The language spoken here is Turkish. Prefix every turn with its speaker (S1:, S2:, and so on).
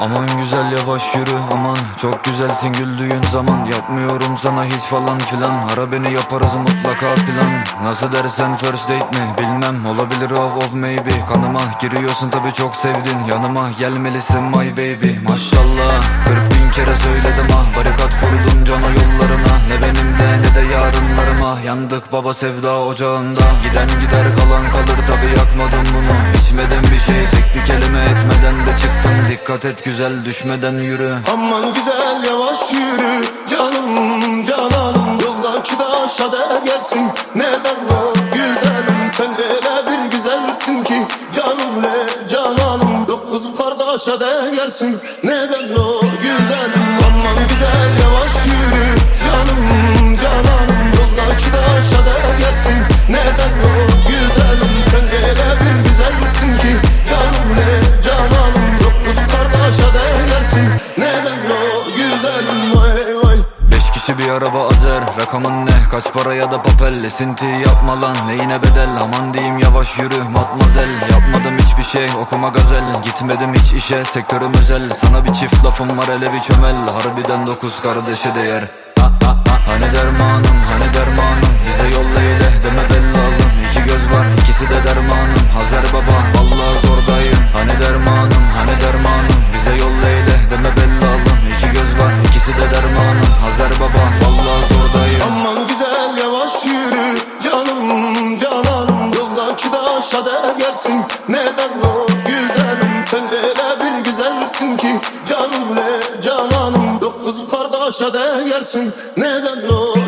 S1: Aman güzel yavaş yürü aman. Çok güzelsin güldüğün zaman. Yapmıyorum sana hiç falan filan. Ara beni yaparız mutlaka plan. Nasıl dersen first date mi? Bilmem. Olabilir of of maybe. Kanıma giriyorsun tabi çok sevdin. Yanıma gelmelisin my baby. Maşallah. 40 bin kere söyledim ah. Barikat kurdum cana yollarına. Ne benimle ne de yarınlarıma. Yandık baba sevda ocağında. Giden gider kalan kalır tabi yakmadım bunu Dikkat et güzel düşmeden yürü.
S2: Aman güzel yavaş yürü. Canım cananım Yoldaki daşa gelsin Neden o güzelim? Sen öyle bir güzelsin ki. Canım le cananım Dokuz kardeşe gelsin Neden o güzelim? Aman güzel yavaş yürü. Canım
S1: Kişi bir araba azer Rakamın ne? Kaç para ya da papel? Esinti yapma lan. Neyine bedel? Aman diyeyim yavaş yürü matmazel. Yapmadım hiçbir şey okuma gazel. Gitmedim hiç işe sektörüm özel. Sana bir çift lafım var hele bir çömel. Harbiden dokuz kardeşe değer. Ha, ha, ha. Hani dermanım hani dermanım Bize yolla
S2: Dokuz kardeşe gelsin Neden o